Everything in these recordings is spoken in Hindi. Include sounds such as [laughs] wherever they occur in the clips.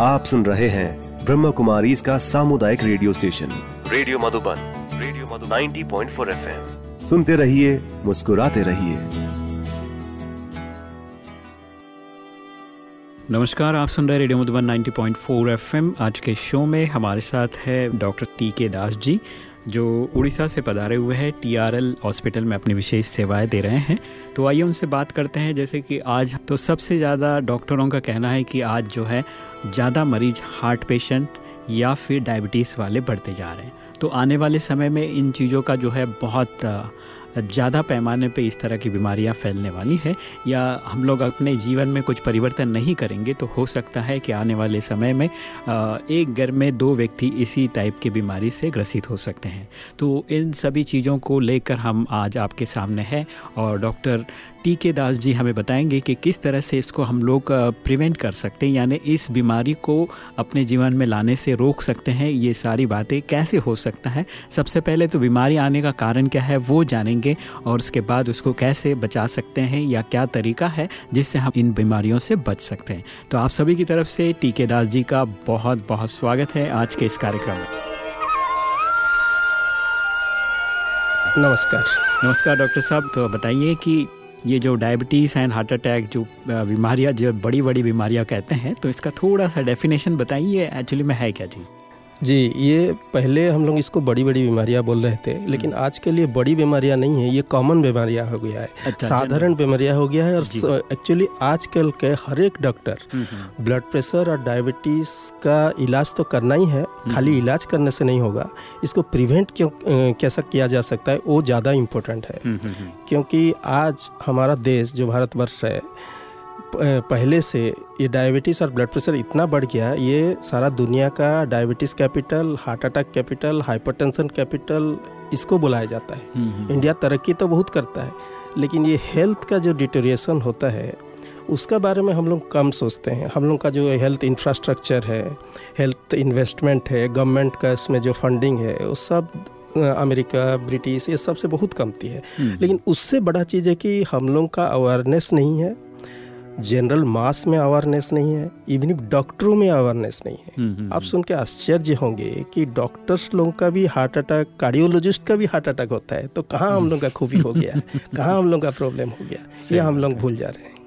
आप सुन रहे हैं ब्रह्म कुमारी इसका सामुदायिक radio station. Radio Madhuban radio Madhuban. 90.4 FM. सुनते रहिए मुस्कुराते रहिए। नमस्कार आप सुन रहे रेडियो मधुबन 90.4 एफएम। आज के शो में हमारे साथ है डॉक्टर टी के दास जी। जो उड़ीसा से पधारे हुए हैं टीआरएल हॉस्पिटल में अपनी विशेष सेवाएँ दे रहे हैं। तो आइए उनसे बात करते हैं, जैसे कि आज तो सबसे ज़्यादा डॉक्टरों का कहना है कि आज जो है, ज़्यादा मरीज़ हार्ट पेशेंट या फिर डायबिटीज़ वाले बढ़ते जा रहे हैं। तो आने वाले समय में इन चीज़ों का जो है, बहुत ज़्यादा पैमाने पे इस तरह की बीमारियाँ फैलने वाली है, या हम लोग अपने जीवन में कुछ परिवर्तन नहीं करेंगे तो हो सकता है कि आने वाले समय में एक घर में दो व्यक्ति इसी टाइप की बीमारी से ग्रसित हो सकते हैं। तो इन सभी चीज़ों को लेकर हम आज आपके सामने हैं, और डॉक्टर टी के दास जी हमें बताएँगे कि किस तरह से इसको हम लोग प्रिवेंट कर सकते हैं यानी इस बीमारी को अपने जीवन में लाने से रोक सकते हैं ये सारी बातें कैसे हो सकता है। सबसे पहले तो बीमारी आने का कारण क्या है वो जानेंगे और उसके बाद उसको कैसे बचा सकते हैं या क्या तरीका है जिससे हम इन बीमारियों से बच सकते हैं। तो आप सभी की तरफ़ से टी के दास जी का बहुत बहुत स्वागत है आज के इस कार्यक्रम में। नमस्कार। नमस्कार डॉक्टर साहब तो बताइए कि ये जो डायबिटीज़ एंड हार्ट अटैक जो बीमारियाँ, जो बड़ी बड़ी बीमारियाँ कहते हैं तो इसका थोड़ा सा डेफिनेशन बताइए एक्चुअली में है क्या जी जी ये पहले हम लोग इसको बड़ी बड़ी बीमारियाँ बोल रहे थे लेकिन हम्म। आज के लिए बड़ी बीमारियाँ नहीं है ये कॉमन बीमारियाँ हो गया है। अच्छा, साधारण बीमारियाँ हो गया है और एक्चुअली आजकल के हर एक डॉक्टर ब्लड प्रेशर और डायबिटीज़ का इलाज तो करना ही है खाली इलाज करने से नहीं होगा। इसको प्रिवेंट क्यों कैसा किया जा सकता है वो ज़्यादा इम्पोर्टेंट है। क्योंकि आज हमारा देश जो भारतवर्ष है पहले से ये डायबिटीज़ और ब्लड प्रेशर इतना बढ़ गया ये सारा दुनिया का diabetes capital heart attack capital hypertension capital इसको बुलाया जाता है हम्म, हम्म। इंडिया तरक्की तो बहुत करता है लेकिन ये हेल्थ का जो डिटोरिएशन होता है उसका बारे में हम लोग कम सोचते हैं हम लोग का जो हेल्थ इंफ्रास्ट्रक्चर है हेल्थ इन्वेस्टमेंट है गवर्नमेंट का इसमें जो फंडिंग है वो सब अमेरिका ब्रिटिश ये सबसे बहुत कमती है हम्म। लेकिन उससे बड़ा चीज़ है कि हम लोग का अवेयरनेस नहीं है जनरल मास में अवेयरनेस नहीं है इवन डॉक्टरों में अवेयरनेस नहीं है। हम्म, हम्म, आप हम्म। सुन के आश्चर्य होंगे कि डॉक्टर्स लोगों का भी हार्ट अटैक कार्डियोलॉजिस्ट का भी हार्ट अटैक होता है। तो कहाँ हम लोग का खूबी हो गया? [laughs] कहाँ हम लोग का प्रॉब्लम हो गया? ये हम लोग भूल जा रहे हैं।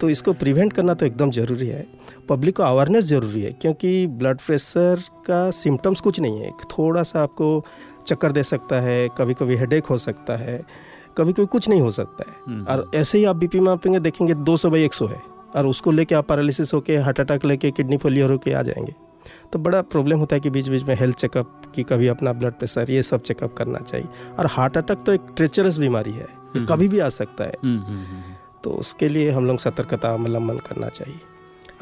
तो इसको प्रिवेंट करना तो एकदम ज़रूरी है। पब्लिक को अवेयरनेस ज़रूरी है क्योंकि ब्लड प्रेशर का सिम्टम्स कुछ नहीं है। थोड़ा सा आपको चक्कर दे सकता है कभी कभी हेडेक हो सकता है। कभी कभी कुछ नहीं हो सकता है। हम्म, और हम्म। ऐसे ही आप बीपी मापेंगे देखेंगे दो सौ बाई एक सौ है। और उसको लेके आप पैरालिसिस होके हार्ट अटैक लेके किडनी फेलियर होके आ जाएँगे। तो बड़ा प्रॉब्लम होता है कि बीच बीच में हेल्थ चेकअप की कभी अपना ब्लड प्रेशर ये सब चेकअप करना चाहिए। और हार्ट अटैक तो एक ट्रेचरस बीमारी है ये हम्म, कभी भी आ सकता है। तो उसके लिए हम लोग सतर्कता अवलंबन करना चाहिए।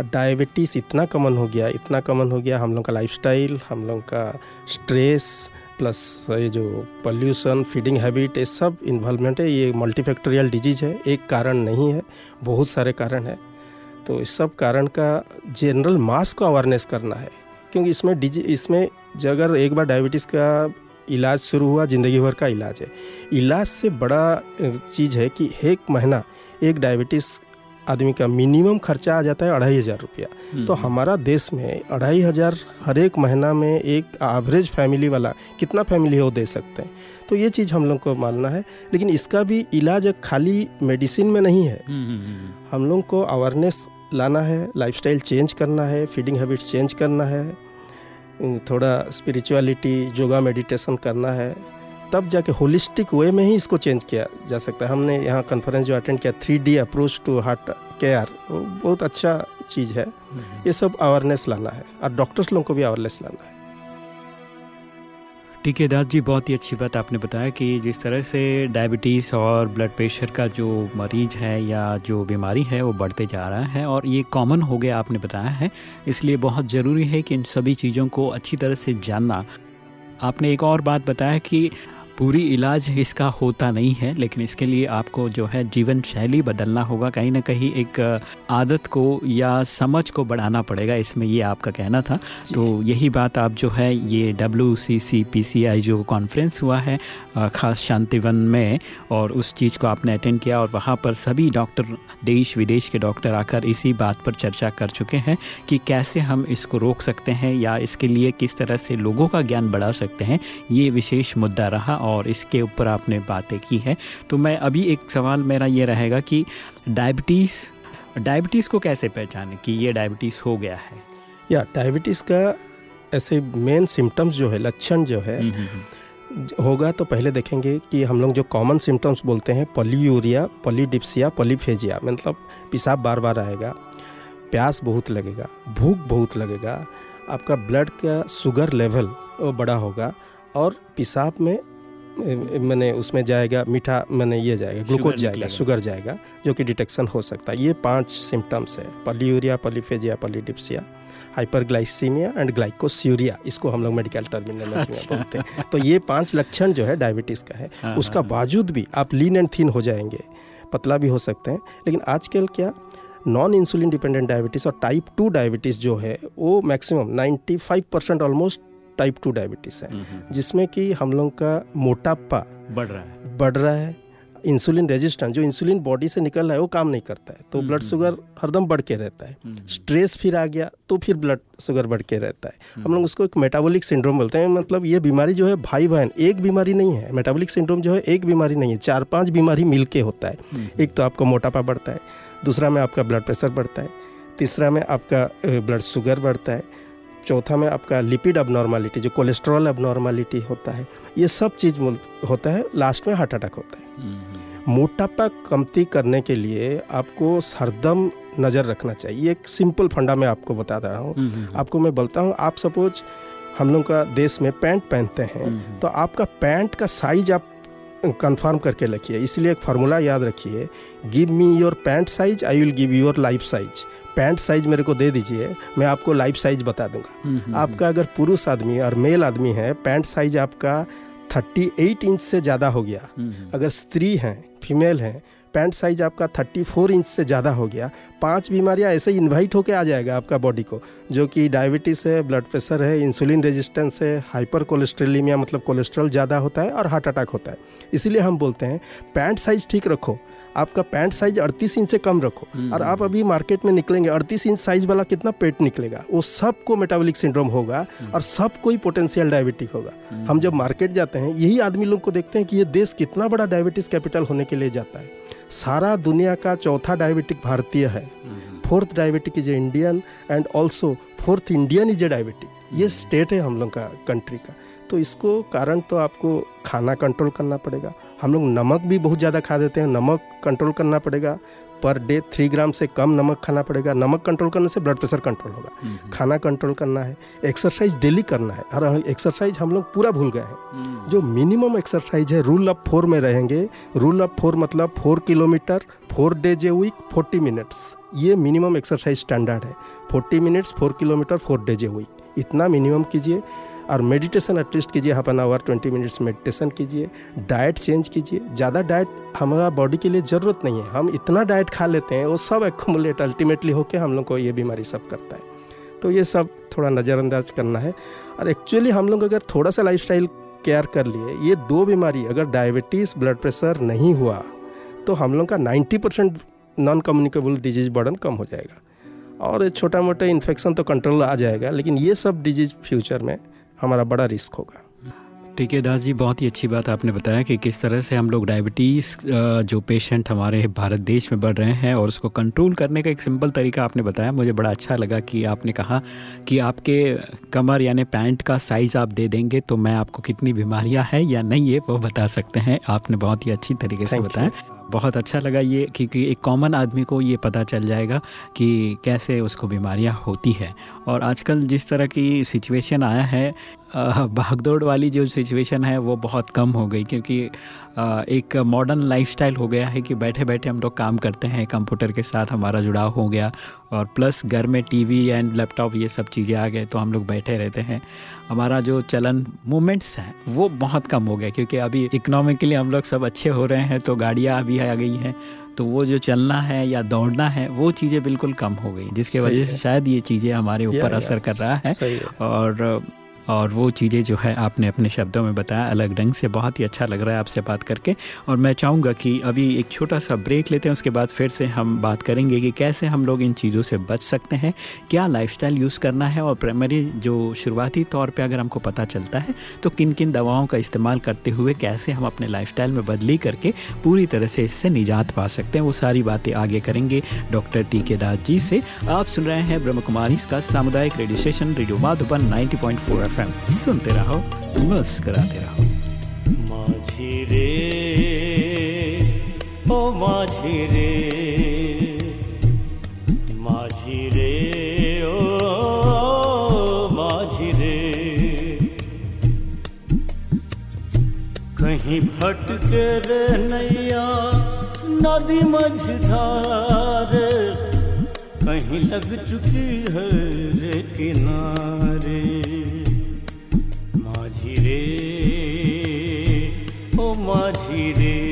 और डायबिटीज़ इतना कमन हो गया इतना कमन हो गया हम लोग का लाइफस्टाइल हम लोग का स्ट्रेस प्लस ये जो पॉल्यूशन, फीडिंग हैबिट, ये सब इन्वॉल्वमेंट है, ये मल्टीफैक्टोरियल डिज़ीज़ है, एक कारण नहीं है, बहुत सारे कारण है। तो इस सब कारण का जनरल मास को अवेयरनेस करना है, क्योंकि इसमें डिजी इसमें अगर एक बार डायबिटीज़ का इलाज शुरू हुआ, ज़िंदगी भर का इलाज है। इलाज से बड़ा चीज़ है कि एक महीना एक डायबिटीज़ आदमी का मिनिमम खर्चा आ जाता है अढ़ाई हज़ार रुपया। हम्म, तो हम्म। हमारा देश में अढ़ाई हज़ार हर एक महीना में एक एवरेज फैमिली वाला कितना फैमिली है वो दे सकते हैं। तो ये चीज़ हम लोग को मानना है लेकिन इसका भी इलाज खाली मेडिसिन में नहीं है। हम्म, हम लोग को अवेयरनेस लाना है लाइफस्टाइल चेंज करना है फीडिंग हैबिट्स चेंज करना है थोड़ा स्पिरिचुअलिटी योगा मेडिटेशन करना है। तब जाके होलिस्टिक वे में ही इसको चेंज किया जा सकता है। हमने यहाँ कॉन्फ्रेंस जो अटेंड किया three D approach to heart care वो बहुत अच्छा चीज़ है। ये सब अवेयरनेस लाना है और डॉक्टर्स लोगों को भी अवेयरनेस लाना है। ठीक है, दास जी, बहुत ही अच्छी बात आपने बताया कि जिस तरह से डायबिटीज़ और ब्लड प्रेशर का जो मरीज़ है या जो बीमारी है, वो बढ़ते जा रहा है और ये कॉमन हो गया आपने बताया है। इसलिए बहुत ज़रूरी है कि इन सभी चीज़ों को अच्छी तरह से जानना। आपने एक और बात बताया कि पूरी इलाज इसका होता नहीं है लेकिन इसके लिए आपको जो है जीवन शैली बदलना होगा। कहीं ना कहीं एक आदत को या समझ को बढ़ाना पड़ेगा इसमें ये आपका कहना था। तो यही बात आप जो है ये W C C P C आई जो कॉन्फ्रेंस हुआ है ख़ास शांतिवन में और उस चीज़ को आपने अटेंड किया और वहाँ पर सभी डॉक्टर देश विदेश के डॉक्टर आकर इसी बात पर चर्चा कर चुके हैं कि कैसे हम इसको रोक सकते हैं या इसके लिए किस तरह से लोगों का ज्ञान बढ़ा सकते हैं ये विशेष मुद्दा रहा और इसके ऊपर आपने बातें की है तो मैं अभी एक सवाल मेरा ये रहेगा कि डायबिटीज़ डायबिटीज़ को कैसे पहचाने कि ये डायबिटीज़ हो गया है या डायबिटीज़ का ऐसे मेन सिम्टम्स जो है लक्षण जो है हम्म, हम्म, हम्म। होगा तो पहले देखेंगे कि हम लोग जो कॉमन सिम्टम्स बोलते हैं पॉलीयूरिया पॉलीडिप्सिया पॉलीफेजिया मतलब पेशाब बार बार आएगा प्यास बहुत लगेगा भूख बहुत लगेगा आपका ब्लड का शुगर लेवल बड़ा होगा और पेशाब में मैंने उसमें जाएगा मीठा मैंने ये जाएगा ग्लूकोज जाएगा शुगर जाएगा जो कि डिटेक्शन हो सकता है। ये पाँच सिम्टम्स है। Polyuria polyphagia polydipsia hyperglycaemia and glycosuria इसको हम लोग मेडिकल टर्मिनोलॉजी में अच्छा। बोलते हैं। तो ये पाँच लक्षण जो है डायबिटीज़ का है। हाँ, उसका हाँ। बावजूद भी आप लीन एंड थीन हो जाएँगे। पतला भी हो सकते हैं। लेकिन आजकल क्या नॉन इंसुलिन डिपेंडेंट डायबिटीज़ और टाइप टू डायबिटीज़ जो है वो maximum 95 percent almost type two diabetes है हम्म, हम्म। जिसमें कि हम लोग का मोटापा बढ़ रहा है। बढ़ रहा है इंसुलिन रेजिस्टेंस जो इंसुलिन बॉडी से निकल रहा है वो काम नहीं करता है। तो ब्लड शुगर हरदम बढ़ के रहता है। स्ट्रेस फिर आ गया तो फिर ब्लड शुगर बढ़ के रहता है। हम लोग उसको एक मेटाबॉलिक सिंड्रोम बोलते हैं मतलब ये बीमारी जो है भाई बहन एक बीमारी नहीं है। मेटाबॉलिक सिंड्रोम जो है एक बीमारी नहीं है चार पाँच बीमारी मिल होता है। एक तो आपका मोटापा बढ़ता है दूसरा में आपका ब्लड प्रेशर बढ़ता है तीसरा में आपका ब्लड शुगर बढ़ता है चौथा में आपका लिपिड अबनॉर्मालिटी जो कोलेस्ट्रॉल अबनॉर्मालिटी होता है ये सब चीज़ होता है लास्ट में हार्ट अटैक होता है। मोटापा कमती करने के लिए आपको हरदम नज़र रखना चाहिए। एक सिंपल फंडा मैं आपको बता रहा हूँ। हम्म, हम्म, हम्म। आपको मैं बोलता हूँ आप सपोज़ हम लोग का देश में पैंट पहनते हैं तो आपका पैंट का साइज़ आप कंफर्म करके रखिए। इसलिए एक फार्मूला याद रखिए। Give me your pant size I will give your life size pant size मेरे को दे दीजिए मैं आपको लाइफ साइज़ बता दूँगा। आपका अगर पुरुष आदमी और मेल आदमी है पैंट साइज़ आपका थर्टी एट इंच से ज़्यादा हो गया। अगर स्त्री हैं फीमेल हैं पैंट साइज़ आपका 34 इंच से ज़्यादा हो गया। पाँच बीमारियाँ ऐसे इन्वाइट होकर आ जाएगा आपका बॉडी को, जो कि डायबिटीज़ है ब्लड प्रेशर है इंसुलिन रेजिस्टेंस है हाइपर कोलेस्ट्रेलिमिया मतलब कोलेस्ट्रॉल ज़्यादा होता है और हार्ट अटैक होता है। इसीलिए हम बोलते हैं, पैंट साइज़ ठीक रखो। आपका पैंट साइज़ अड़तीस इंच से कम रखो। हम्म। और आप अभी मार्केट में निकलेंगे अड़तीस इंच साइज़ वाला कितना पेट निकलेगा? वो सबको मेटाबॉलिक सिंड्रोम होगा हम्म। और सबको ही पोटेंशियल डायबिटिक होगा। हम्म। हम जब मार्केट जाते हैं यही आदमी लोग को देखते हैं कि ये देश कितना बड़ा डायबिटीज़ कैपिटल होने के लिए जाता है। सारा दुनिया का चौथा डायबिटिक भारतीय है। Fourth diabetic is a Indian and also fourth Indian is a diabetic ये स्टेट है हम लोग का कंट्री का। तो इसको कारण तो आपको खाना कंट्रोल करना पड़ेगा। हम लोग नमक भी बहुत ज़्यादा खा देते हैं नमक कंट्रोल करना पड़ेगा। पर डे थ्री ग्राम से कम नमक खाना पड़ेगा। नमक कंट्रोल करने से ब्लड प्रेशर कंट्रोल होगा। हम्म। खाना कंट्रोल करना है एक्सरसाइज डेली करना है। और एक्सरसाइज हम लोग पूरा भूल गए हैं। हम्म। जो मिनिमम एक्सरसाइज है रूल ऑफ़ फोर में रहेंगे। रूल ऑफ़ फोर मतलब four kilometer four days a week forty minutes ये मिनिमम एक्सरसाइज स्टैंडर्ड है। Forty minutes four kilometer four days a week इतना मिनिमम कीजिए। और मेडिटेशन एटलीस्ट कीजिए half an hour twenty minutes meditation कीजिए डाइट चेंज कीजिए। ज़्यादा डाइट हमारा बॉडी के लिए ज़रूरत नहीं है। हम इतना डाइट खा लेते हैं, वो सब एक्मुलेट अल्टीमेटली होकर हम लोग को ये बीमारी सब करता है। तो ये सब थोड़ा नज़रअंदाज करना है। और एक्चुअली हम लोग अगर थोड़ा सा लाइफ केयर कर लिए, ये दो बीमारी, अगर डायबिटीज़ ब्लड प्रेशर नहीं हुआ तो हम लोग का 90 percent non communicable disease burden कम हो जाएगा। और छोटा मोटा इन्फेक्शन तो कंट्रोल आ जाएगा, लेकिन ये सब डिज़ीज़ फ्यूचर में हमारा बड़ा रिस्क होगा। ठीक है दास जी बहुत ही अच्छी बात आपने बताया कि किस तरह से हम लोग डायबिटीज़ जो पेशेंट हमारे भारत देश में बढ़ रहे हैं और उसको कंट्रोल करने का एक सिंपल तरीका आपने बताया। मुझे बड़ा अच्छा लगा कि आपने कहा कि आपके कमर यानी पैंट का साइज़ आप दे देंगे तो मैं आपको कितनी बीमारियाँ हैं या नहीं है वो बता सकते हैं। आपने बहुत ही अच्छी तरीके से बताया। बहुत अच्छा लगा ये क्योंकि एक कॉमन आदमी को ये पता चल जाएगा कि कैसे उसको बीमारियाँ होती है। और आजकल जिस तरह की सिचुएशन आया है भागदौड़ वाली जो सिचुएशन है, वो बहुत कम हो गई क्योंकि एक मॉडर्न लाइफस्टाइल हो गया है कि बैठे बैठे हम लोग काम करते हैं कंप्यूटर के साथ हमारा जुड़ाव हो गया और प्लस घर में टीवी एंड लैपटॉप ये सब चीज़ें आ गए तो हम लोग बैठे रहते हैं। हमारा जो चलन मूवमेंट्स हैं, वो बहुत कम हो गया क्योंकि अभी इकोनॉमिकली हम लोग सब अच्छे हो रहे हैं तो गाड़ियाँ अभी आ गई हैं तो वो जो चलना है या दौड़ना है वो चीज़ें बिल्कुल कम हो गई जिसके वजह से शायद ये चीज़ें हमारे ऊपर असर कर रहा है। और और वो चीज़ें जो है आपने अपने शब्दों में बताया अलग ढंग से, बहुत ही अच्छा लग रहा है आपसे बात करके। और मैं चाहूँगा कि अभी एक छोटा सा ब्रेक लेते हैं, उसके बाद फिर से हम बात करेंगे कि कैसे हम लोग इन चीज़ों से बच सकते हैं, क्या लाइफस्टाइल यूज़ करना है और प्राइमरी जो शुरुआती तौर पर अगर हमको पता चलता है तो किन किन दवाओं का इस्तेमाल करते हुए कैसे हम अपने लाइफ में बदली करके पूरी तरह से इससे निजात पा सकते हैं, वो सारी बातें आगे करेंगे डॉक्टर टी के दास जी से। आप सुन रहे हैं ब्रह्म कुमारी इसका सामुदायिक radio station radio Madhuban ninety point FM सुनते रहो, मुस्कराते रहो। माझी रे, ओ माझी रे माझी रे, ओ माझी रे। कहीं भटके रे नैया, नदी मझधार, कहीं लग चुकी है रे किनारे। রে ও মাঝি রে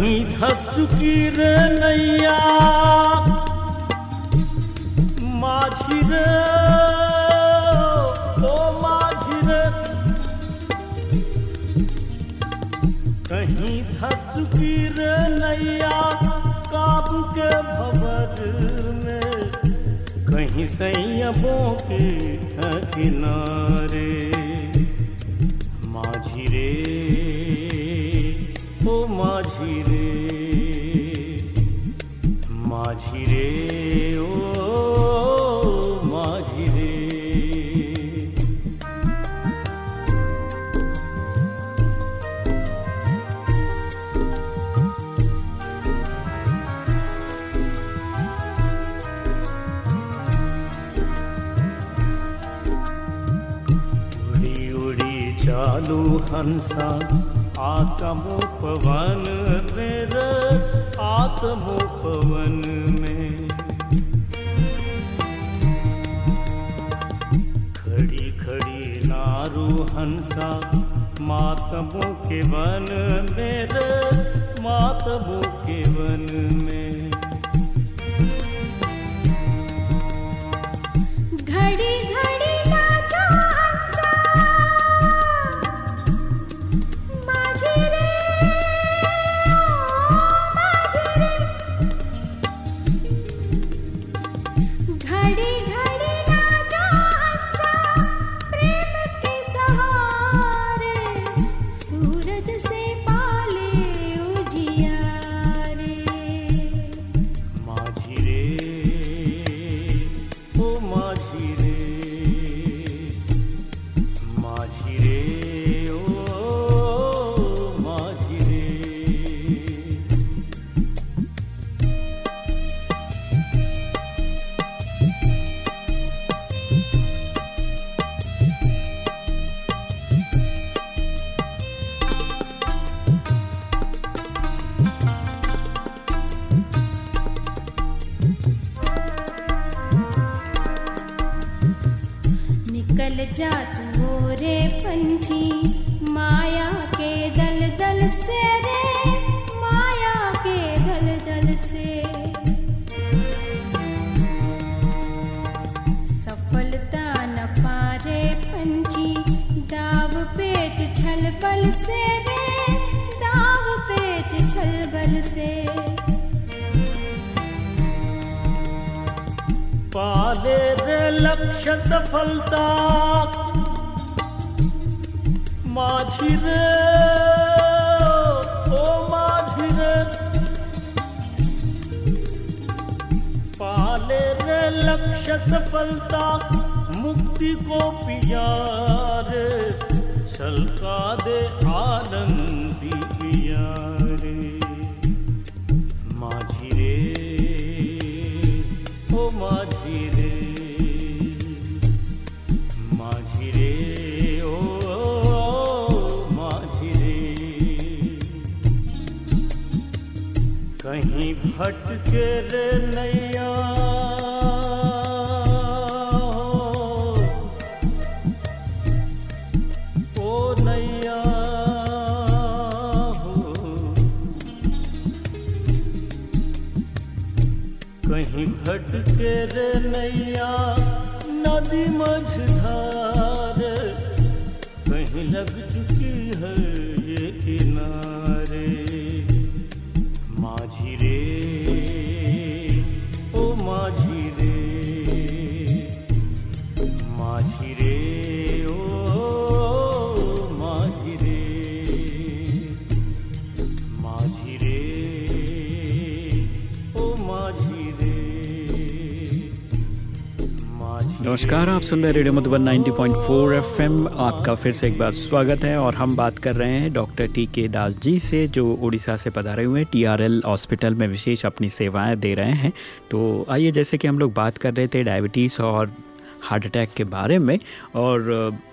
कहीं धस चुकी रे नैया। माझी रे, ओ माझी रे। कहीं धस चुकी रे नैया काबू के भवर में। कहीं सैयबों के किनारे। हंसा आत्मोपवन में आत्मोपवन में। खड़ी खड़ी नारू हंसा मातमों के वन मेरे मातमों भोरे पंछी माया के दल दल से रे, माया के दल दल से। सफलता न पारे पंछी, दाव पेच छल बल से रे, दाव पेच छल बल से। पाले रे लक्ष्य सफलता माझी रे ओ माझी रे पाले रे लक्ष्य सफलता मुक्ति को पियार छलका दे आनंदी पियारे कहीं भटके रे नैया। कहीं भटके रे नैया नदी मझधार नमस्कार, आप सुन रहे रेडियो मधुबन 90.4 एफएम। आपका फिर से एक बार स्वागत है और हम बात कर रहे हैं डॉक्टर टी के दास जी से, जो उड़ीसा से पधारे हुए हैं टीआरएल हॉस्पिटल में विशेष अपनी सेवाएँ दे रहे हैं। तो आइए, जैसे कि हम लोग बात कर रहे थे डायबिटीज़ और हार्ट अटैक के बारे में और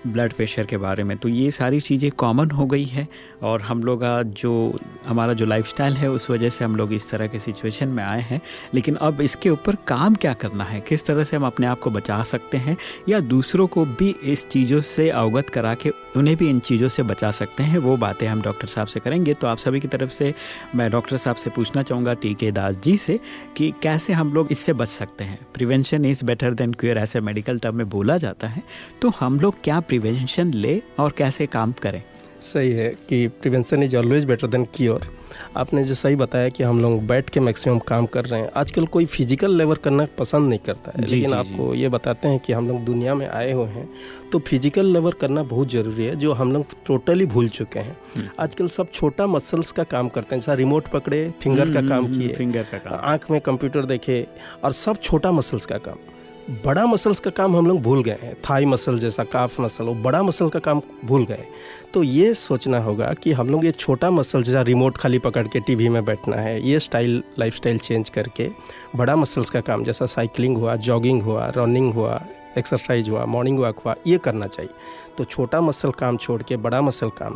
ब्लड प्रेशर के बारे में। तो ये सारी चीज़ें कॉमन हो गई है और हम लोग का जो, हमारा जो लाइफस्टाइल है, उस वजह से हम लोग इस तरह के सिचुएशन में आए हैं। लेकिन अब इसके ऊपर काम क्या करना है? किस तरह से हम अपने आप को बचा सकते हैं? या दूसरों को भी इस चीज़ों से अवगत करा के उन्हें भी इन चीज़ों से बचा सकते हैं? वो बातें हम डॉक्टर साहब से करेंगे। तो आप सभी की तरफ़ से मैं डॉक्टर साहब से पूछना चाहूँगा टी के दास जी से कि कैसे हम लोग इससे बच सकते हैं? Prevention is better than cure ऐसे मेडिकल टर्म में बोला जाता है तो हम लोग क्या प्रिवेंशन ले और कैसे काम करें? सही है कि prevention is always better than cure आपने जो सही बताया कि हम लोग बैठ के मैक्सिमम काम कर रहे हैं। आजकल कोई फ़िज़िकल लेबर करना पसंद नहीं करता है जी, लेकिन जी, आपको ये बताते हैं कि हम लोग दुनिया में आए हुए हैं तो फ़िज़िकल लेबर करना बहुत ज़रूरी है जो हम लोग टोटली भूल चुके हैं। आजकल सब छोटा मसल्स का काम करते हैं जैसा रिमोट पकड़े फिंगर का काम किए फिंगर का आँख में कंप्यूटर देखे और सब छोटा मसल्स का काम। बड़ा मसल्स का काम हम लोग भूल गए हैं। थाई मसल जैसा काफ मसल वो बड़ा मसल का काम भूल गए तो ये सोचना होगा कि हम लोग ये छोटा मसल जैसा रिमोट खाली पकड़ के टीवी में बैठना है, ये स्टाइल लाइफस्टाइल चेंज करके बड़ा मसल्स का काम जैसा साइकिलिंग हुआ जॉगिंग हुआ रनिंग हुआ एक्सरसाइज हुआ मॉर्निंग वॉक हुआ, ये करना चाहिए। तो छोटा मसल काम छोड़ के बड़ा मसल काम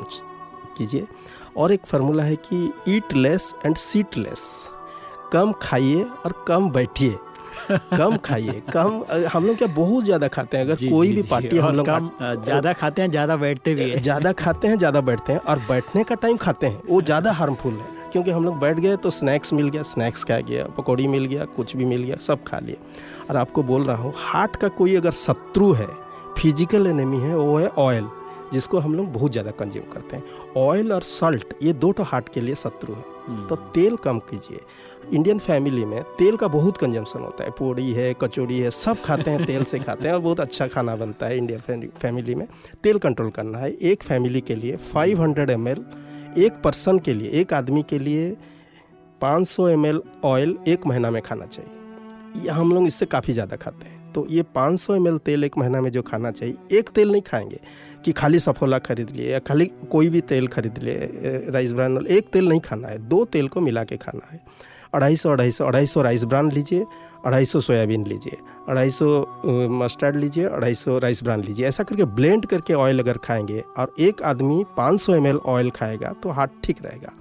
कीजिए। और एक फार्मूला है कि eat less and sit less कम खाइए और कम बैठिए। कम खाइए। कम हम लोग क्या बहुत ज़्यादा खाते हैं। अगर जी, कोई जी, भी पार्टी हम लोग ज़्यादा खाते हैं ज़्यादा बैठते भी हैं। ज़्यादा खाते हैं ज़्यादा बैठते हैं और बैठने का टाइम खाते हैं। वो ज़्यादा हार्मफुल है। क्योंकि हम लोग बैठ गए तो स्नैक्स मिल गया स्नैक्स खा गया पकौड़ी मिल गया कुछ भी मिल गया सब खा लिया और आपको बोल रहा हूँ हार्ट का कोई अगर शत्रु है फ़िज़िकल एनेमी है वो है ऑयल जिसको हम लोग बहुत ज़्यादा कंज्यूम करते हैं। ऑयल और सल्ट ये दो तो हार्ट के लिए शत्रु है। तो तेल कम कीजिए। इंडियन फैमिली में तेल का बहुत कंजम्पशन होता है। पूड़ी है, कचौड़ी है, सब खाते हैं, तेल से खाते हैं और बहुत अच्छा खाना बनता है इंडियन फैमिली में। तेल कंट्रोल करना है। एक फैमिली के लिए 500 हंड्रेड एम एक पर्सन के लिए, एक आदमी के लिए 500 सौ ऑयल एक महीना में खाना चाहिए। हम लोग इससे काफ़ी ज़्यादा खाते हैं। तो ये 500 सौ तेल एक महीना में जो खाना चाहिए एक तेल नहीं खाएँगे कि खाली सफोला खरीद लिए या खाली कोई भी तेल खरीद लिए राइस ब्रांड एक तेल नहीं खाना है दो तेल को मिला के खाना है। अढ़ाई सौ अढ़ाई सौ अढ़ाई सौ राइस ब्रांड लीजिए अढ़ाई सौ सोयाबीन लीजिए अढ़ाई सौ मस्टर्ड लीजिए अढ़ाई सौ राइस ब्रांड लीजिए। ऐसा करके ब्लेंड करके ऑयल अगर खाएँगे और एक आदमी 500 सौ ऑयल खाएगा तो हार्ट ठीक रहेगा।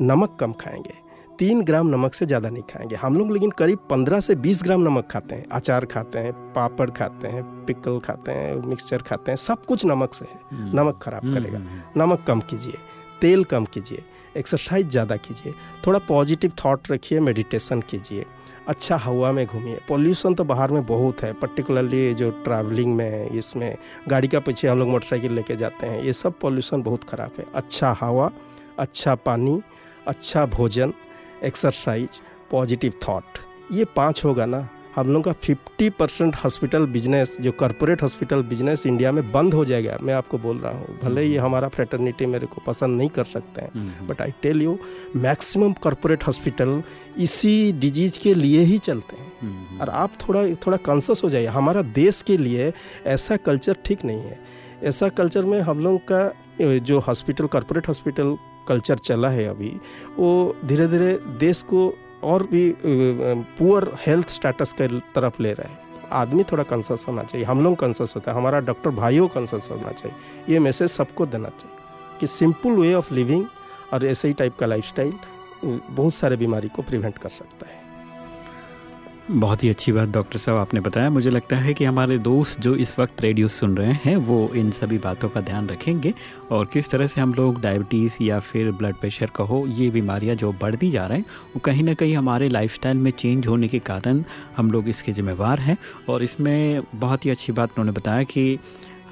नमक कम खाएँगे। तीन ग्राम नमक से ज़्यादा नहीं खाएँगे। हम लोग लेकिन करीब पंद्रह से बीस ग्राम नमक खाते हैं अचार खाते हैं पापड़ खाते हैं पिकल खाते हैं मिक्सचर खाते हैं सब कुछ नमक से है। नमक खराब करेगा। नमक कम कीजिए तेल कम कीजिए एक्सरसाइज ज़्यादा कीजिए थोड़ा पॉजिटिव थॉट रखिए मेडिटेशन कीजिए अच्छा हवा में घूमिए। पॉल्यूशन तो बाहर में बहुत है पर्टिकुलरली जो ट्रैवलिंग में इसमें गाड़ी का पीछे हम लोग मोटरसाइकिल लेके जाते हैं ये सब पॉल्यूशन बहुत ख़राब है। अच्छा हवा अच्छा पानी अच्छा भोजन एक्सरसाइज पॉजिटिव थॉट ये पाँच होगा ना? हम लोग का 50 परसेंट हॉस्पिटल बिज़नेस जो कॉरपोरेट हॉस्पिटल बिज़नेस इंडिया में बंद हो जाएगा मैं आपको बोल रहा हूँ भले ही हमारा फ्रेटर्निटी मेरे को पसंद नहीं कर सकते हैं but I tell you maximum corporate hospital इसी डिज़ीज़ के लिए ही चलते हैं। और आप थोड़ा थोड़ा कॉन्सियस हो जाइए हमारा देश के लिए ऐसा कल्चर ठीक नहीं है। ऐसा कल्चर में हम लोग का जो हॉस्पिटल कॉरपोरेट हॉस्पिटल कल्चर चला है अभी, वो धीरे धीरे देश को और भी पुअर हेल्थ स्टेटस के तरफ़ ले रहा है। आदमी थोड़ा कंसस होना चाहिए, हम लोग कंसस होता है, हमारा डॉक्टर भाइयों कंसस होना चाहिए। ये मैसेज सबको देना चाहिए कि सिंपल वे ऑफ़ लिविंग और ऐसे ही टाइप का लाइफस्टाइल बहुत सारे बीमारी को प्रिवेंट कर सकता है। बहुत ही अच्छी बात डॉक्टर साहब आपने बताया। मुझे लगता है कि हमारे दोस्त जो इस वक्त रेडियो सुन रहे हैं, वो इन सभी बातों का ध्यान रखेंगे। और किस तरह से हम लोग डायबिटीज़ या फिर ब्लड प्रेशर का हो, ये बीमारियाँ जो बढ़ती जा रहे हैं, वो कहीं ना कहीं हमारे लाइफस्टाइल में चेंज होने के कारण हम लोग इसके ज़िम्मेवार हैं। और इसमें बहुत ही अच्छी बात उन्होंने बताया कि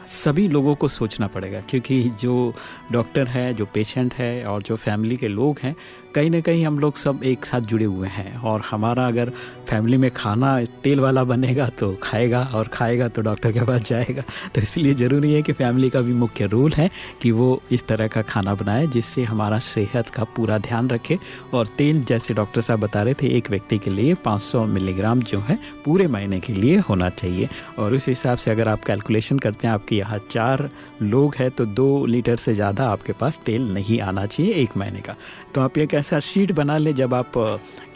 सभी लोगों को सोचना पड़ेगा, क्योंकि जो डॉक्टर है, जो पेशेंट है और जो फैमिली के लोग हैं कहीं ना कहीं हम लोग सब एक साथ जुड़े हुए हैं और हमारा अगर फैमिली में खाना तेल वाला बनेगा तो खाएगा और खाएगा तो डॉक्टर के पास जाएगा। तो इसलिए ज़रूरी है कि फैमिली का भी मुख्य रोल है कि वो इस तरह का खाना बनाए जिससे हमारा सेहत का पूरा ध्यान रखे। और तेल जैसे डॉक्टर साहब बता रहे थे, एक व्यक्ति के लिए 500 मिलीग्राम जो है पूरे महीने के लिए होना चाहिए। और उस हिसाब से अगर आप कैलकुलेशन करते हैं, आपके यहाँ चार लोग हैं तो दो लीटर से ज़्यादा आपके पास तेल नहीं आना चाहिए एक महीने का। तो आप ये कैसा शीट बना ले जब आप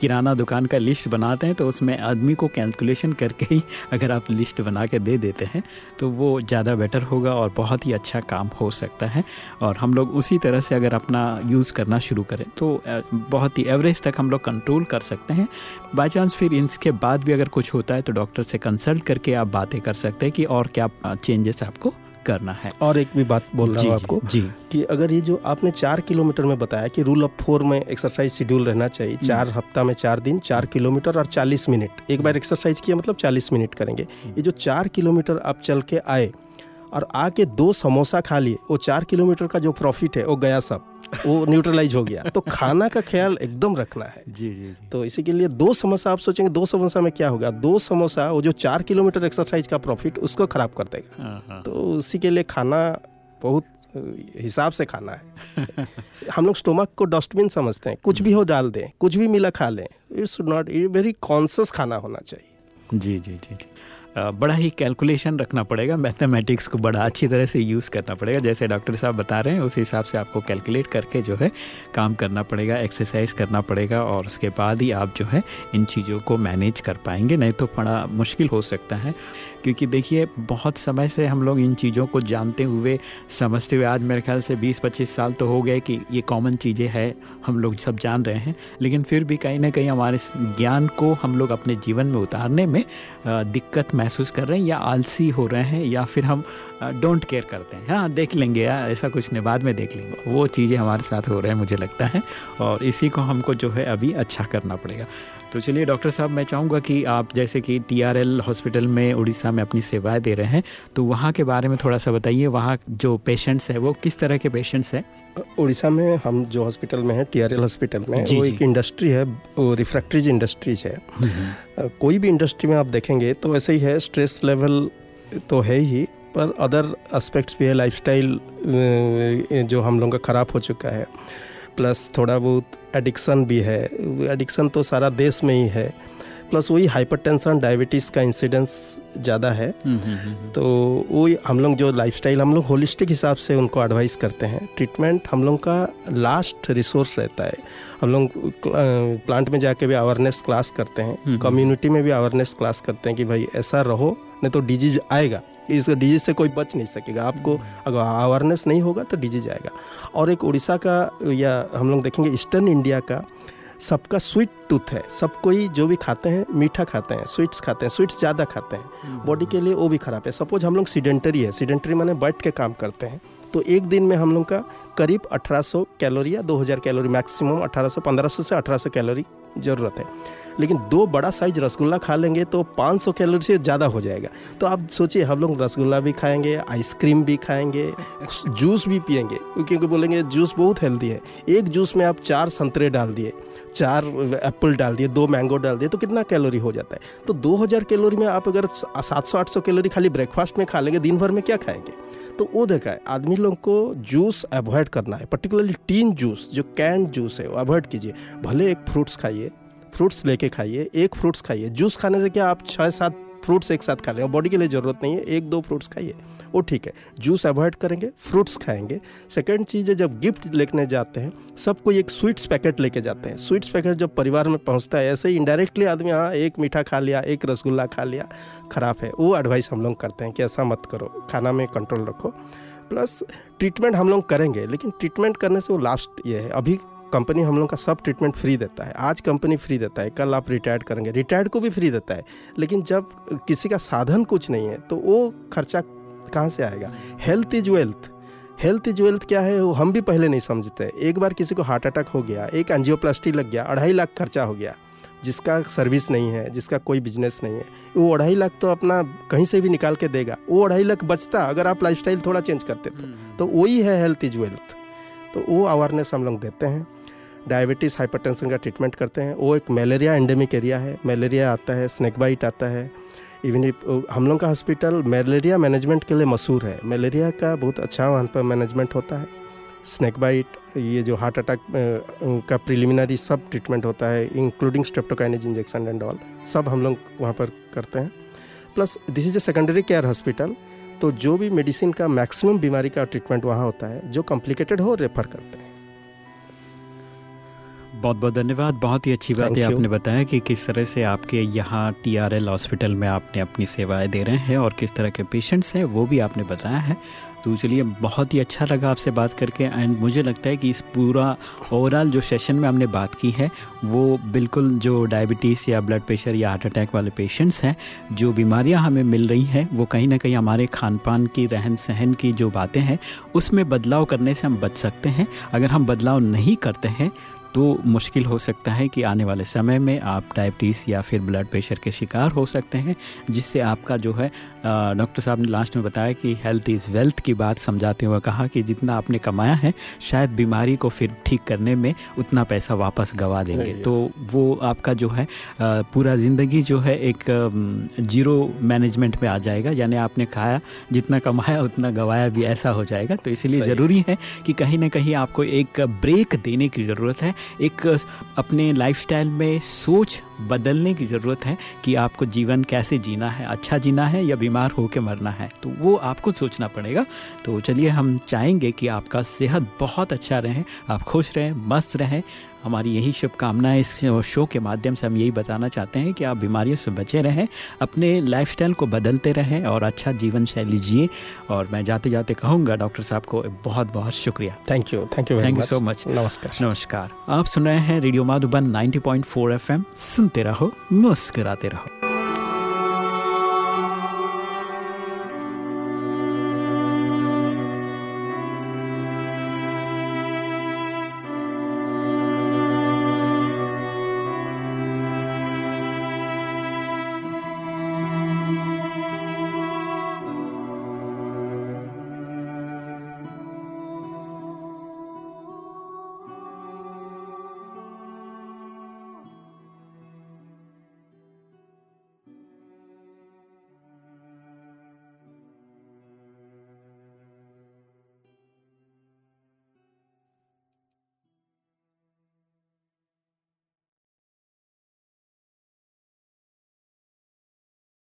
किराना दुकान का लिस्ट बनाते हैं तो उसमें आदमी को कैलकुलेशन करके ही अगर आप लिस्ट बना के दे देते हैं तो वो ज़्यादा बेटर होगा और बहुत ही अच्छा काम हो सकता है। और हम लोग उसी तरह से अगर अपना यूज़ करना शुरू करें तो बहुत ही एवरेज तक हम लोग कंट्रोल कर सकते हैं। बाई चांस फिर इसके बाद भी अगर कुछ होता है तो डॉक्टर से कंसल्ट करके आप बातें कर सकते हैं कि और क्या चेंजेस आपको करना है। और एक भी बात बोल रहा हूँ आपको जी कि अगर ये जो आपने चार किलोमीटर में बताया कि रूल ऑफ़ फोर में एक्सरसाइज शेड्यूल रहना चाहिए हम्म। चार हफ़्ता में चार दिन चार किलोमीटर और चालीस मिनट। एक बार एक्सरसाइज किया मतलब चालीस मिनट करेंगे। हम्म। ये जो चार किलोमीटर आप चल के आए और आके दो समोसा खा लिए वो चार किलोमीटर का जो प्रॉफिट है वो गया सब। वो न्यूट्रलाइज हो गया। तो खाना का ख्याल एकदम रखना है। जी जी जी। तो इसी के लिए दो समोसा आप सोचेंगे दो समोसा में क्या होगा? दो समोसा वो जो चार किलोमीटर एक्सरसाइज का प्रॉफिट उसको खराब कर देगा। हाँ, हाँ। तो उसी के लिए खाना बहुत हिसाब से खाना है। [laughs] हम लोग स्टोमक को डस्टबिन समझते हैं। कुछ भी हो डाल दें कुछ भी मिला खा लें। इट्स नॉट वेरी कॉन्सियस खाना होना चाहिए। जी जी जी जी। बड़ा ही कैलकुलेशन रखना पड़ेगा। मैथमेटिक्स को बड़ा अच्छी तरह से यूज़ करना पड़ेगा। जैसे डॉक्टर साहब बता रहे हैं, उस हिसाब से आपको कैलकुलेट करके जो है काम करना पड़ेगा एक्सरसाइज करना पड़ेगा और उसके बाद ही आप जो है इन चीज़ों को मैनेज कर पाएँगे। नहीं तो बड़ा मुश्किल हो सकता है। क्योंकि देखिए, बहुत समय से हम लोग इन चीज़ों को जानते हुए, समझते हुए, आज मेरे ख्याल से 20-25 साल तो हो गए कि ये कॉमन चीज़ें हैं, हम लोग सब जान रहे हैं। लेकिन फिर भी कहीं ना कहीं हमारे ज्ञान को हम लोग अपने जीवन में उतारने में दिक्कत महसूस कर रहे हैं या आलसी हो रहे हैं या फिर हम डोंट केयर करते हैं। हाँ देख लेंगे या ऐसा कुछ नहीं, बाद में देख लेंगे। वो चीज़ें हमारे साथ हो रहे हैं, मुझे लगता है। और इसी को हमको जो है अभी अच्छा करना पड़ेगा। तो चलिए डॉक्टर साहब मैं चाहूँगा कि आप जैसे कि टीआरएल हॉस्पिटल में उड़ीसा में अपनी सेवाएँ दे रहे हैं तो वहाँ के बारे में थोड़ा सा बताइए वहाँ जो पेशेंट्स हैं वो किस तरह के पेशेंट्स हैं उड़ीसा में हम जो हॉस्पिटल में हैं टीआरएल हॉस्पिटल में जी, वो जी. एक इंडस्ट्री है वो रिफ्रैक्ट्रीज इंडस्ट्रीज़ है। कोई भी इंडस्ट्री में आप देखेंगे तो ऐसे ही है स्ट्रेस लेवल तो है ही पर अदर एस्पेक्ट्स भी है लाइफस्टाइल जो हम लोगों का ख़राब हो चुका है प्लस थोड़ा बहुत एडिक्शन भी है। एडिक्शन तो सारा देश में ही है। प्लस वही हाइपरटेंशन डायबिटीज़ का इंसिडेंस ज़्यादा है। हम्म, हम्म, हम्म, तो वही हम लोग जो लाइफस्टाइल हम लोग होलिस्टिक हिसाब से उनको एडवाइस करते हैं। ट्रीटमेंट हम लोग का लास्ट रिसोर्स रहता है। हम लोग प्लांट में जाके भी अवेयरनेस क्लास करते हैं। कम्युनिटी में भी अवेयरनेस क्लास करते हैं कि भाई ऐसा रहो नहीं तो डिज़ीज़ आएगा। इस डिज़ीज़ से कोई बच नहीं सकेगा। आपको अगर अवेयरनेस नहीं होगा तो डिज़ीज़ आएगा और एक उड़ीसा का या हम लोग देखेंगे ईस्टर्न इंडिया का सबका स्वीट टूथ है। सब कोई जो भी खाते हैं मीठा खाते हैं स्वीट्स खाते हैं स्वीट्स ज़्यादा खाते हैं। बॉडी के लिए वो भी खराब है। सपोज़ हम लोग सीडेंटरी है। सीडेंटरी माने बैठ के काम करते हैं। तो एक दिन में हम लोग का करीब 1800 कैलोरी या 2000 कैलोरी मैक्सिमम 1800 1500 से 1800 कैलोरी ज़रूरत है। लेकिन दो बड़ा साइज़ रसगुल्ला खा लेंगे तो 500 कैलोरी से ज़्यादा हो जाएगा। तो आप सोचिए, हम लोग रसगुल्ला भी खाएँगे आइसक्रीम भी खाएँगे [laughs] जूस भी पियेंगे, क्योंकि बोलेंगे जूस बहुत हेल्दी है। एक जूस में आप चार संतरे डाल दिए, चार एप्पल डाल दिए, दो मैंगो डाल दिए तो कितना कैलोरी हो जाता है? तो 2000 कैलोरी में आप अगर 700-800 कैलोरी खाली ब्रेकफास्ट में खा लेंगे, दिन भर में क्या खाएँगे? तो वो देखा है, आदमी लोग को जूस अवॉइड करना है पर्टिकुलरली टीन जूस जो कैंड जूस है, वो अवॉइड कीजिए, भले एक फ्रूट्स खाइए फ्रूट्स लेके खाइए, एक फ्रूट्स खाइए। जूस खाने से क्या आप छः सात फ्रूट्स एक साथ खा लेंगे बॉडी के लिए ज़रूरत नहीं है, एक दो फ्रूट्स खाइए। वो ठीक है जूस अवॉइड करेंगे फ्रूट्स खाएँगे। सेकेंड चीज़ है, जब गिफ्ट लेने जाते हैं, सबको एक स्वीट्स पैकेट लेके जाते हैं। स्वीट्स पैकेट जब परिवार में पहुँचता है, ऐसे ही इंडायरेक्टली आदमी हाँ एक मीठा खा लिया, एक रसगुल्ला खा लिया, ख़राब है। वो एडवाइस हम लोग करते हैं कि ऐसा मत करो, खाना में कंट्रोल रखो। प्लस ट्रीटमेंट हम लोग करेंगे, लेकिन ट्रीटमेंट करने से वो लास्ट ये है। अभी कंपनी हम लोग का सब ट्रीटमेंट फ्री देता है। आज कंपनी फ्री देता है कल आप रिटायर्ड करेंगे। रिटायर्ड को भी फ्री देता है। लेकिन जब किसी का साधन कुछ नहीं है तो वो खर्चा कहाँ से आएगा? Health is wealth health is wealth क्या है? वो हम भी पहले नहीं समझते। एक बार किसी को हार्ट अटैक हो गया एक एंजियोप्लास्टी लग गया अढ़ाई लाख खर्चा हो गया जिसका सर्विस नहीं है जिसका कोई बिज़नेस नहीं है वो अढ़ाई लाख तो अपना कहीं से भी निकाल के देगा। वो अढ़ाई लाख बचता अगर आप लाइफस्टाइल थोड़ा चेंज करते तो। तो वही है हेल्थ इज़ वेल्थ तो वो अवेयरनेस हम लोग देते हैं। डायबिटीज़, हाइपरटेंशन का ट्रीटमेंट करते हैं। वो एक मलेरिया एंडेमिक एरिया है। मलेरिया आता है, स्नेक बाइट आता है। इवन हम लोग का हॉस्पिटल मलेरिया मैनेजमेंट के लिए मशहूर है। मलेरिया का बहुत अच्छा वहाँ पर मैनेजमेंट होता है। स्नेक बाइट, ये जो हार्ट अटैक का प्रिलिमिनरी सब ट्रीटमेंट होता है, including streptokinase injection and all, सब हम लोग वहाँ पर करते हैं। Plus this is a secondary care hospital तो जो भी मेडिसिन का मैक्सिमम बीमारी का ट्रीटमेंट वहाँ होता है, जो कॉम्प्लिकेटेड हो, रेफर करते हैं। बहुत बहुत धन्यवाद। बहुत ही अच्छी बात है आपने बताया कि किस तरह से आपके यहाँ टीआरएल हॉस्पिटल में आपने अपनी सेवाएँ दे रहे हैं और किस तरह के पेशेंट्स हैं वो भी आपने बताया है। तो चलिए बहुत ही अच्छा लगा आपसे बात करके एंड मुझे लगता है कि इस पूरा ओवरऑल जो सेशन में हमने बात की है वो बिल्कुल जो डायबिटीज़ या ब्लड प्रेशर या हार्ट अटैक वाले पेशेंट्स हैं जो बीमारियाँ हमें मिल रही हैं वो कहीं ना कहीं हमारे खान पान की रहन सहन की जो बातें हैं उसमें बदलाव करने से हम बच सकते हैं। अगर हम बदलाव नहीं करते हैं तो मुश्किल हो सकता है कि आने वाले समय में आप डायबिटीज़ या फिर ब्लड प्रेशर के शिकार हो सकते हैं, जिससे आपका जो है डॉक्टर साहब ने लास्ट में बताया कि हेल्थ इज़ वेल्थ की बात समझाते हुए कहा कि जितना आपने कमाया है शायद बीमारी को फिर ठीक करने में उतना पैसा वापस गवा देंगे। तो वो आपका जो है पूरा ज़िंदगी जो है एक ज़ीरो मैनेजमेंट में आ जाएगा। यानी आपने खाया जितना कमाया उतना गवाया भी ऐसा हो जाएगा। तो इसलिए ज़रूरी है कि कहीं ना कहीं आपको एक ब्रेक देने की ज़रूरत है। एक अपने लाइफस्टाइल में सोच बदलने की ज़रूरत है कि आपको जीवन कैसे जीना है अच्छा जीना है या बीमार होकर मरना है तो वो आपको सोचना पड़ेगा। तो चलिए हम चाहेंगे कि आपका सेहत बहुत अच्छा रहे, आप खुश रहें, मस्त रहें हमारी यही शुभकामनाएँ इस शो के माध्यम से हम यही बताना चाहते हैं कि आप बीमारियों से बचे रहें अपने लाइफस्टाइल को बदलते रहें और अच्छा जीवन शैली जिए। और मैं जाते जाते कहूँगा डॉक्टर साहब को बहुत बहुत शुक्रिया। Thank you thank you thank you so much नमस्कार। नमस्कार। आप सुन रहे हैं रेडियो माधुबन 90.4 एफएम। सुनते रहो मुस्कराते रहो।